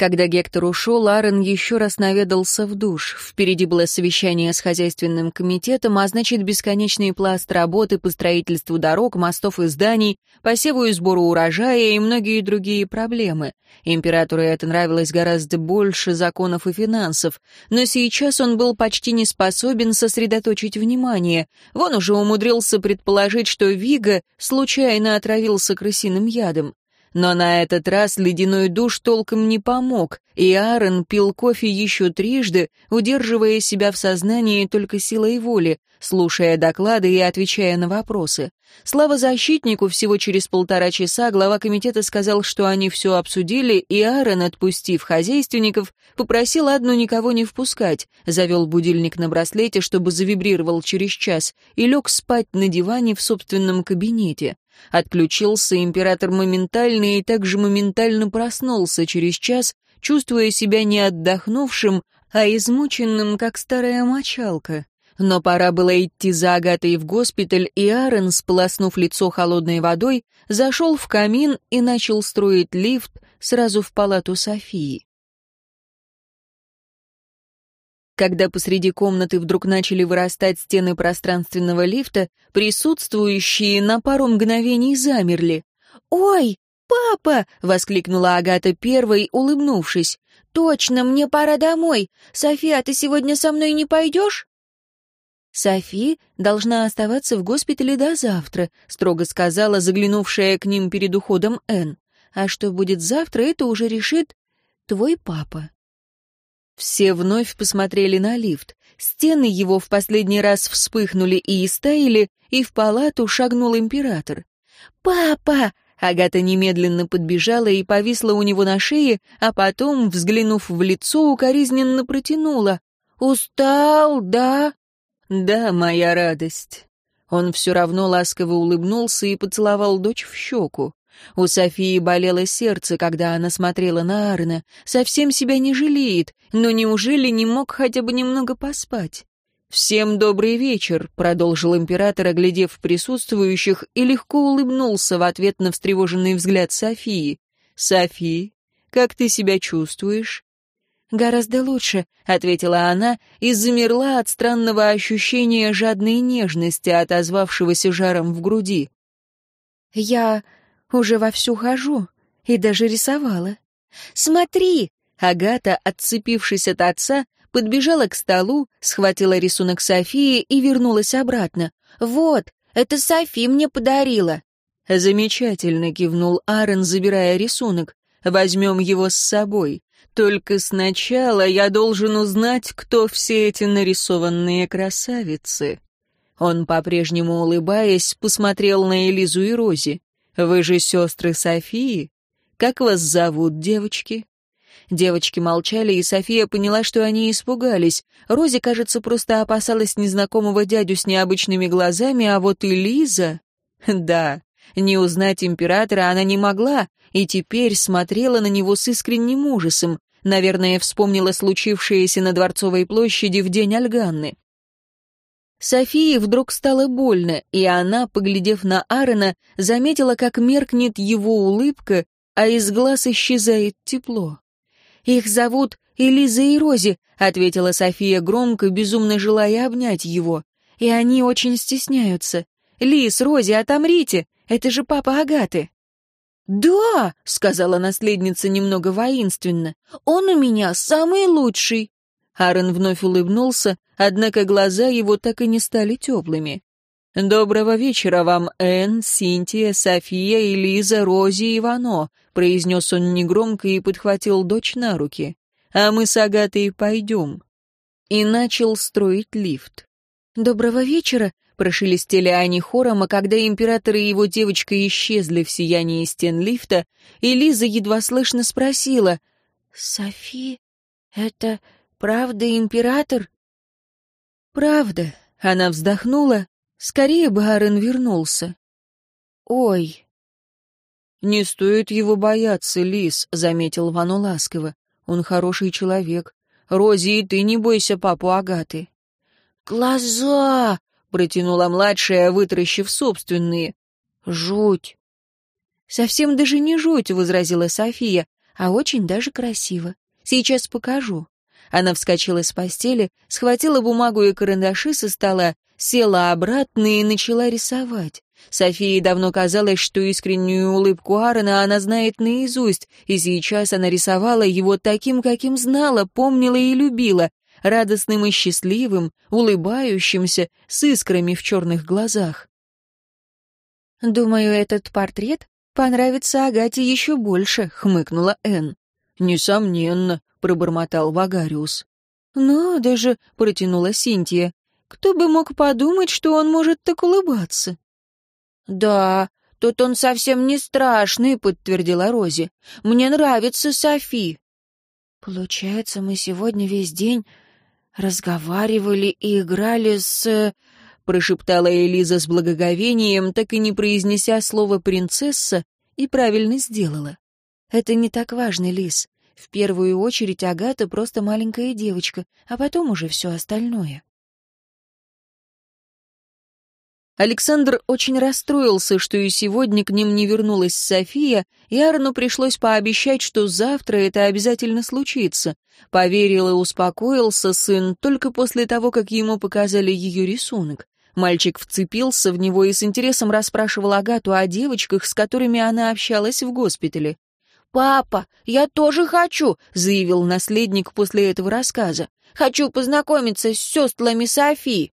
Когда Гектор ушел, Аарон еще раз наведался в душ. Впереди было совещание с хозяйственным комитетом, а значит, бесконечный пласт работы по строительству дорог, мостов и зданий, посеву и сбору урожая и многие другие проблемы. Императору это нравилось гораздо больше законов и финансов, но сейчас он был почти не способен сосредоточить внимание. Вон уже умудрился предположить, что Вига случайно отравился крысиным ядом. Но на этот раз ледяной душ толком не помог, и Аарон пил кофе еще трижды, удерживая себя в сознании только силой воли, слушая доклады и отвечая на вопросы. Слава защитнику, всего через полтора часа глава комитета сказал, что они все обсудили, и Аарон, отпустив хозяйственников, попросил одну никого не впускать, завел будильник на браслете, чтобы завибрировал через час, и лег спать на диване в собственном кабинете. Отключился император моментально и также моментально проснулся через час, чувствуя себя не отдохнувшим, а измученным, как старая мочалка. Но пора было идти за Агатой в госпиталь, и Аарон, сполоснув лицо холодной водой, зашел в камин и начал строить лифт сразу в палату Софии. Когда посреди комнаты вдруг начали вырастать стены пространственного лифта, присутствующие на пару мгновений замерли. «Ой, папа!» — воскликнула Агата первой, улыбнувшись. «Точно, мне пора домой. София, ты сегодня со мной не пойдешь?» «Софи должна оставаться в госпитале до завтра», — строго сказала заглянувшая к ним перед уходом Энн. «А что будет завтра, это уже решит твой папа». Все вновь посмотрели на лифт. Стены его в последний раз вспыхнули и истаяли, и в палату шагнул император. «Папа!» Агата немедленно подбежала и повисла у него на шее, а потом, взглянув в лицо, укоризненно протянула. «Устал, да?» «Да, моя радость». Он все равно ласково улыбнулся и поцеловал дочь в щеку. У Софии болело сердце, когда она смотрела на Арна. Совсем себя не жалеет, но неужели не мог хотя бы немного поспать? «Всем добрый вечер», — продолжил император, оглядев присутствующих, и легко улыбнулся в ответ на встревоженный взгляд Софии. «Софи, как ты себя чувствуешь?» «Гораздо лучше», — ответила она и замерла от странного ощущения жадной нежности, отозвавшегося жаром в груди. «Я уже вовсю хожу и даже рисовала. Смотри!» Агата, отцепившись от отца, подбежала к столу, схватила рисунок Софии и вернулась обратно. «Вот, это Софи мне подарила». «Замечательно», — кивнул Аарон, забирая рисунок. «Возьмем его с собой. Только сначала я должен узнать, кто все эти нарисованные красавицы». Он, по-прежнему улыбаясь, посмотрел на Элизу и Рози. «Вы же сестры Софии? Как вас зовут, девочки?» Девочки молчали, и София поняла, что они испугались. Рози, кажется, просто опасалась незнакомого дядю с необычными глазами, а вот и Лиза... Да, не узнать императора она не могла, и теперь смотрела на него с искренним ужасом. Наверное, вспомнила случившееся на Дворцовой площади в день Альганны. Софии вдруг стало больно, и она, поглядев на Аарона, заметила, как меркнет его улыбка, а из глаз исчезает тепло. «Их зовут Элиза и Рози», — ответила София громко, безумно желая обнять его. «И они очень стесняются. Лиз, Рози, отомрите! Это же папа Агаты!» «Да!» — сказала наследница немного воинственно. «Он у меня самый лучший!» Аарон вновь улыбнулся, однако глаза его так и не стали теплыми. «Доброго вечера вам, Энн, Синтия, София, Элиза, Рози и Вано», произнес он негромко и подхватил дочь на руки. «А мы с Агатой пойдем». И начал строить лифт. «Доброго вечера», — прошелестели они хором, а когда император и его девочка исчезли в сиянии стен лифта, Элиза едва слышно спросила, «Софи, это правда император?» «Правда», — она вздохнула, Скорее бы Аарон вернулся. Ой. Не стоит его бояться, Лис, заметил Вану ласково. Он хороший человек. Рози, и ты не бойся папу Агаты. Глаза! протянула младшая, вытаращив собственные. Жуть. Совсем даже не жуть, возразила София, а очень даже красиво. Сейчас покажу. Она вскочила с постели, схватила бумагу и карандаши со стола села обратно и начала рисовать. Софии давно казалось, что искреннюю улыбку Аарона она знает наизусть, и сейчас она рисовала его таким, каким знала, помнила и любила, радостным и счастливым, улыбающимся, с искрами в черных глазах. «Думаю, этот портрет понравится Агате еще больше», — хмыкнула Энн. «Несомненно», — пробормотал Вагариус. «Надо же», — протянула Синтия, кто бы мог подумать, что он может так улыбаться? «Да, тут он совсем не страшный», — подтвердила Рози. «Мне нравится Софи». «Получается, мы сегодня весь день разговаривали и играли с...» — прошептала Элиза с благоговением, так и не произнеся слово «принцесса», и правильно сделала. «Это не так важно, Лиз. В первую очередь Агата просто маленькая девочка, а потом уже все остальное». Александр очень расстроился, что и сегодня к ним не вернулась София, и Арну пришлось пообещать, что завтра это обязательно случится. Поверил и успокоился сын только после того, как ему показали ее рисунок. Мальчик вцепился в него и с интересом расспрашивал Агату о девочках, с которыми она общалась в госпитале. «Папа, я тоже хочу», — заявил наследник после этого рассказа. «Хочу познакомиться с сестрами Софи».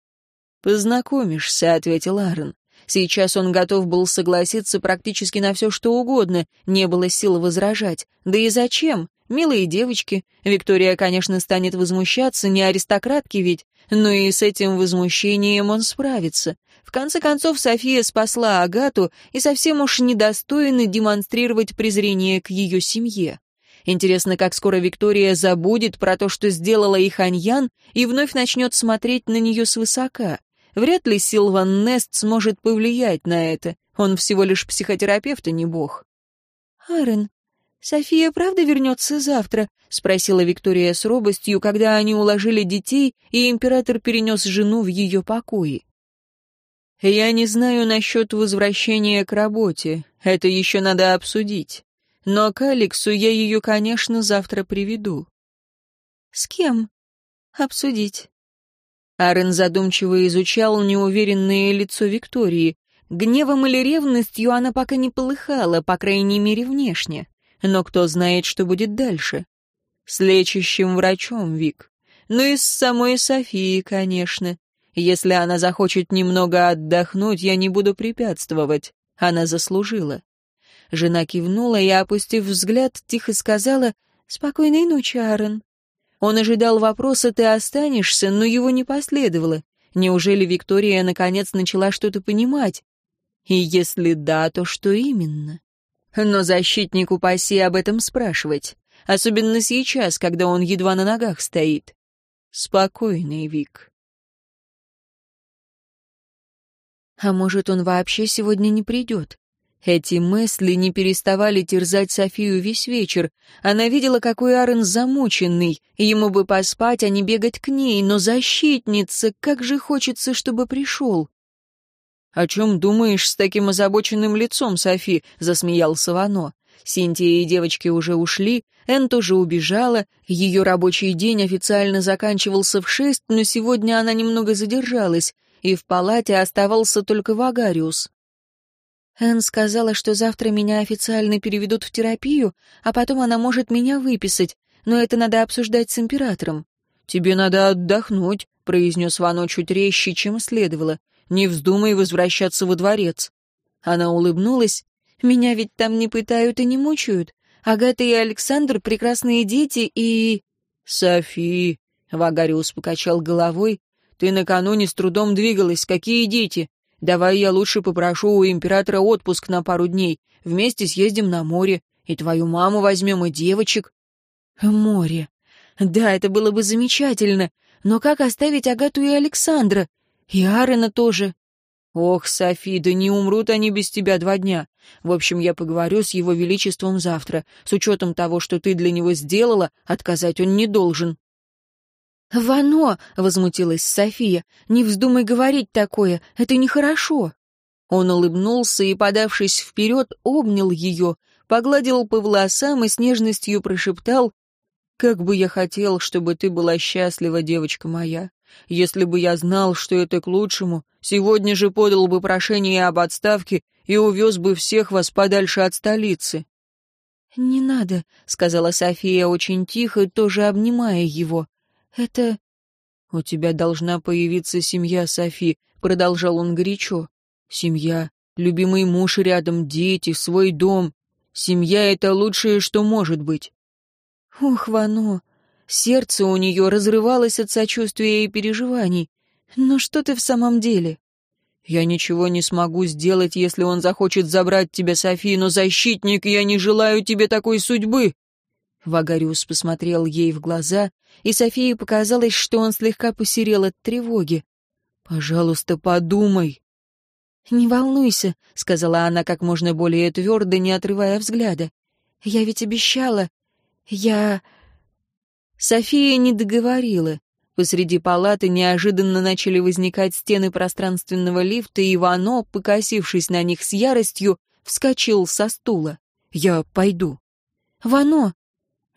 «Познакомишься», — ответил Аарон. Сейчас он готов был согласиться практически на все, что угодно, не было сил возражать. Да и зачем? Милые девочки. Виктория, конечно, станет возмущаться, не аристократки ведь, но и с этим возмущением он справится. В конце концов, София спасла Агату и совсем уж недостойна демонстрировать презрение к ее семье. Интересно, как скоро Виктория забудет про то, что сделала их Аньян, и вновь начнет смотреть на нее свысока. Вряд ли Силван Нест сможет повлиять на это. Он всего лишь психотерапевт, а не бог. «Аарон, София правда вернется завтра?» — спросила Виктория с робостью, когда они уложили детей, и император перенес жену в ее покои. «Я не знаю насчет возвращения к работе. Это еще надо обсудить. Но к Алексу я ее, конечно, завтра приведу». «С кем?» «Обсудить». Арен задумчиво изучал неуверенное лицо Виктории. Гневом или ревностью она пока не полыхала, по крайней мере, внешне. Но кто знает, что будет дальше? С лечащим врачом, Вик. Ну и с самой Софией, конечно. Если она захочет немного отдохнуть, я не буду препятствовать. Она заслужила. Жена кивнула и, опустив взгляд, тихо сказала «Спокойной ночи, Аарон». Он ожидал вопроса «ты останешься», но его не последовало. Неужели Виктория наконец начала что-то понимать? И если да, то что именно? Но защитнику паси об этом спрашивать. Особенно сейчас, когда он едва на ногах стоит. Спокойный Вик. А может, он вообще сегодня не придет? Эти мысли не переставали терзать Софию весь вечер. Она видела, какой Арен замученный. Ему бы поспать, а не бегать к ней, но защитница, как же хочется, чтобы пришел. «О чем думаешь с таким озабоченным лицом, Софи?» — засмеялся Вано. Синтия и девочки уже ушли, Эн тоже убежала, ее рабочий день официально заканчивался в шесть, но сегодня она немного задержалась, и в палате оставался только Вагариус. Энн сказала, что завтра меня официально переведут в терапию, а потом она может меня выписать, но это надо обсуждать с императором. «Тебе надо отдохнуть», — произнес Вано чуть резче, чем следовало. «Не вздумай возвращаться во дворец». Она улыбнулась. «Меня ведь там не пытают и не мучают. Агата и Александр — прекрасные дети и...» «Софи», — Вагариус покачал головой, — «ты накануне с трудом двигалась. Какие дети? Давай я лучше попрошу у императора отпуск на пару дней. Вместе съездим на море. И твою маму возьмем, и девочек». «Море. Да, это было бы замечательно. Но как оставить Агату и Александра? И Аарона тоже?» «Ох, Софи, да не умрут они без тебя два дня. В общем, я поговорю с его величеством завтра. С учетом того, что ты для него сделала, отказать он не должен». «Вано!» — возмутилась София. «Не вздумай говорить такое, это нехорошо!» Он улыбнулся и, подавшись вперед, обнял ее, погладил по волосам и с нежностью прошептал «Как бы я хотел, чтобы ты была счастлива, девочка моя! Если бы я знал, что это к лучшему, сегодня же подал бы прошение об отставке и увез бы всех вас подальше от столицы». «Не надо», — сказала София очень тихо, тоже обнимая его. «Это...» «У тебя должна появиться семья, Софи», — продолжал он горячо. «Семья, любимый муж рядом, дети, свой дом. Семья — это лучшее, что может быть». «Ух, Вано!» Сердце у нее разрывалось от сочувствия и переживаний. «Но что ты в самом деле?» «Я ничего не смогу сделать, если он захочет забрать тебя, Софи, но, защитник, я не желаю тебе такой судьбы!» Вагариус посмотрел ей в глаза, и Софии показалось, что он слегка посерел от тревоги. «Пожалуйста, подумай». «Не волнуйся», — сказала она как можно более твердо, не отрывая взгляда. «Я ведь обещала. Я...» София не договорила. Посреди палаты неожиданно начали возникать стены пространственного лифта, и Вано, покосившись на них с яростью, вскочил со стула. «Я пойду». «Вано!»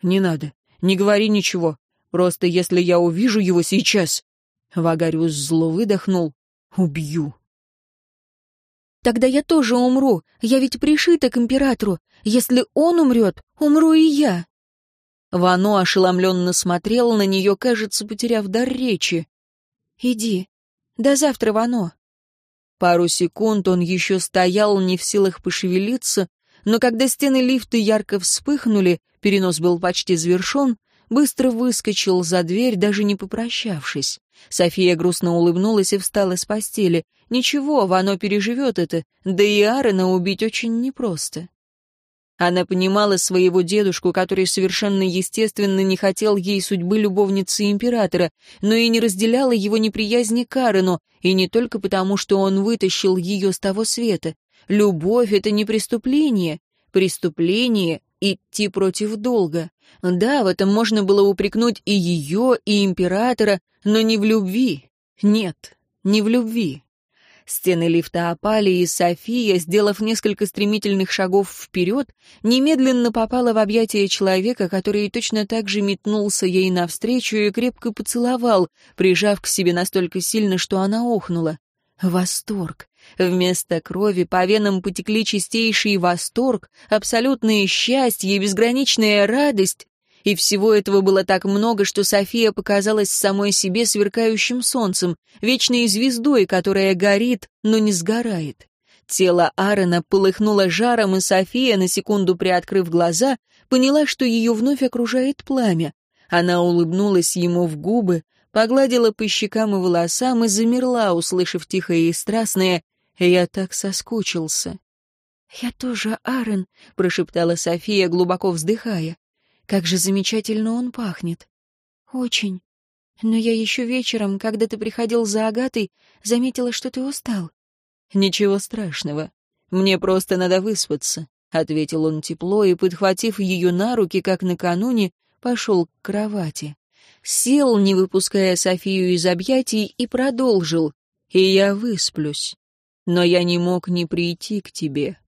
«Не надо. Не говори ничего. Просто если я увижу его сейчас...» Вагариус зло выдохнул. «Убью». «Тогда я тоже умру. Я ведь пришита к императору. Если он умрет, умру и я». Вано ошеломленно смотрел на нее, кажется, потеряв дар речи. «Иди. До завтра, Вано». Пару секунд он еще стоял, не в силах пошевелиться, но когда стены лифта ярко вспыхнули, перенос был почти завершен, быстро выскочил за дверь, даже не попрощавшись. София грустно улыбнулась и встала с постели. Ничего, Вано переживет это, да и Аарона убить очень непросто. Она понимала своего дедушку, который совершенно естественно не хотел ей судьбы любовницы императора, но и не разделяла его неприязни к Аарону, и не только потому, что он вытащил ее с того света. Любовь — это не преступление. Преступление — идти против долга. Да, в этом можно было упрекнуть и ее, и императора, но не в любви. Нет, не в любви. Стены лифта опали, и София, сделав несколько стремительных шагов вперед, немедленно попала в объятия человека, который точно так же метнулся ей навстречу и крепко поцеловал, прижав к себе настолько сильно, что она охнула. Восторг. Вместо крови по венам потекли чистейший восторг, абсолютное счастье, безграничная радость, и всего этого было так много, что София показалась самой себе сверкающим солнцем, вечной звездой, которая горит, но не сгорает. Тело Аарона полыхнуло жаром, и София, на секунду приоткрыв глаза, поняла, что ее вновь окружает пламя. Она улыбнулась ему в губы, погладила по щекам и волосам и замерла, услышав тихое и страстное «Я так соскучился». «Я тоже, Аарон», — прошептала София, глубоко вздыхая. Как же замечательно он пахнет. Очень. Но я еще вечером, когда ты приходил за Агатой, заметила, что ты устал. Ничего страшного. Мне просто надо выспаться, ответил он тепло и, подхватив ее на руки, как накануне, пошел к кровати. Сел, не выпуская Софию из объятий, и продолжил. И я высплюсь. Но я не мог не прийти к тебе.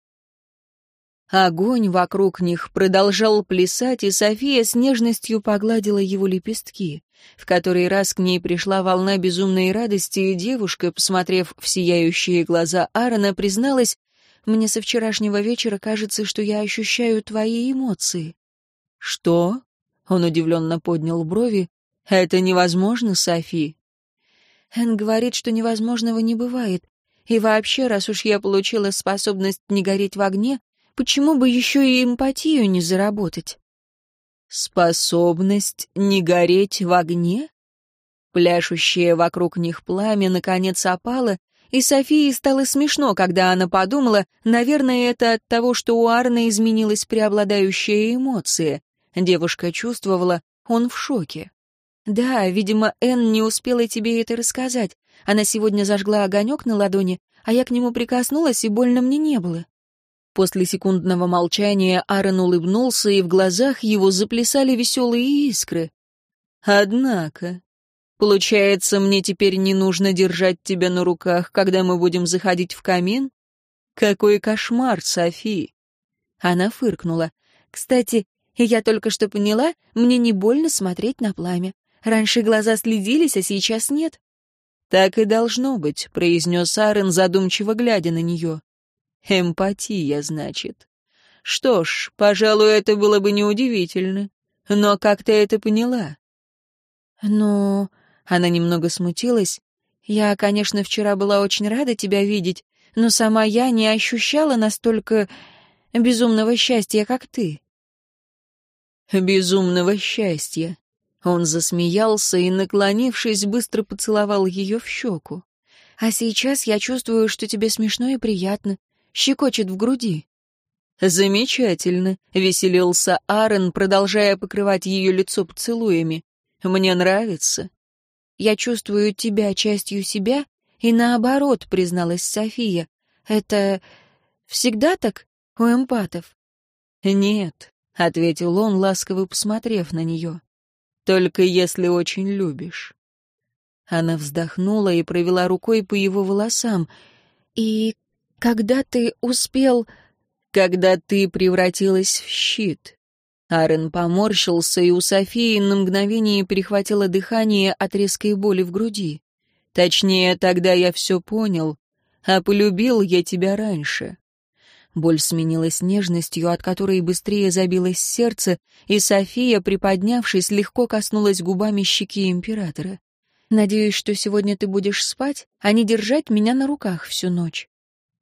Огонь вокруг них продолжал плясать, и София с нежностью погладила его лепестки. В который раз к ней пришла волна безумной радости, и девушка, посмотрев в сияющие глаза Аарона, призналась, «Мне со вчерашнего вечера кажется, что я ощущаю твои эмоции». «Что?» — он удивленно поднял брови. «Это невозможно, Софи?» Эн говорит, что невозможного не бывает. И вообще, раз уж я получила способность не гореть в огне, Почему бы еще и эмпатию не заработать? Способность не гореть в огне? Пляшущее вокруг них пламя наконец опало, и Софии стало смешно, когда она подумала, наверное, это от того, что у Арны изменилась преобладающая эмоция. Девушка чувствовала, он в шоке. «Да, видимо, Энн не успела тебе это рассказать. Она сегодня зажгла огонек на ладони, а я к нему прикоснулась, и больно мне не было. После секундного молчания Аарон улыбнулся, и в глазах его заплясали веселые искры. «Однако, получается, мне теперь не нужно держать тебя на руках, когда мы будем заходить в камин? Какой кошмар, Софи!» Она фыркнула. «Кстати, я только что поняла, мне не больно смотреть на пламя. Раньше глаза следились, а сейчас нет». «Так и должно быть», — произнес Аарон, задумчиво глядя на нее. Эмпатия, значит. Что ж, пожалуй, это было бы неудивительно. Но как ты это поняла? Ну, она немного смутилась. Я, конечно, вчера была очень рада тебя видеть, но сама я не ощущала настолько безумного счастья, как ты. Безумного счастья. Он засмеялся и, наклонившись, быстро поцеловал ее в щеку. А сейчас я чувствую, что тебе смешно и приятно щекочет в груди. «Замечательно», — веселился Аарон, продолжая покрывать ее лицо поцелуями. «Мне нравится». «Я чувствую тебя частью себя, и наоборот», — призналась София. «Это всегда так у эмпатов?» «Нет», — ответил он, ласково посмотрев на нее. «Только если очень любишь». Она вздохнула и провела рукой по его волосам. «И когда ты успел...» «Когда ты превратилась в щит». Аарон поморщился, и у Софии на мгновение перехватило дыхание от резкой боли в груди. Точнее, тогда я все понял, а полюбил я тебя раньше. Боль сменилась нежностью, от которой быстрее забилось сердце, и София, приподнявшись, легко коснулась губами щеки императора. «Надеюсь, что сегодня ты будешь спать, а не держать меня на руках всю ночь».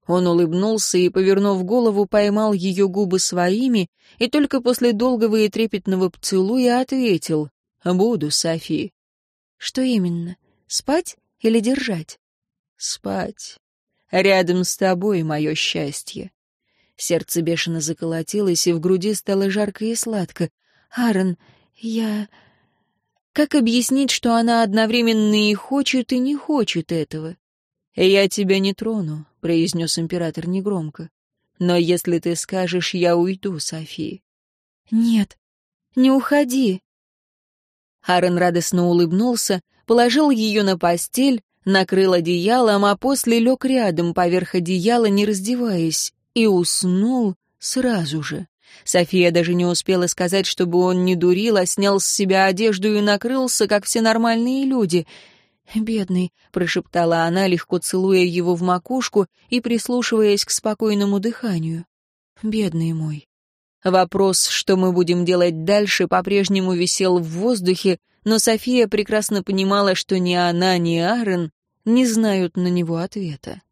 Он улыбнулся и, повернув голову, поймал ее губы своими, и только после долгого и трепетного поцелуя ответил «Буду, Софи». «Что именно? Спать или держать?» «Спать. Рядом с тобой мое счастье». Сердце бешено заколотилось, и в груди стало жарко и сладко. «Аарон, я...» Как объяснить, что она одновременно и хочет, и не хочет этого? «Я тебя не трону», — произнес император негромко. «Но если ты скажешь, я уйду, Софи». «Нет, не уходи». Аарон радостно улыбнулся, положил ее на постель, накрыл одеялом, а после лег рядом поверх одеяла, не раздеваясь, и уснул сразу же. София даже не успела сказать, чтобы он не дурил, а снял с себя одежду и накрылся, как все нормальные люди. «Бедный», — прошептала она, легко целуя его в макушку и прислушиваясь к спокойному дыханию. «Бедный мой». Вопрос, что мы будем делать дальше, по-прежнему висел в воздухе, но София прекрасно понимала, что ни она, ни Аарон не знают на него ответа.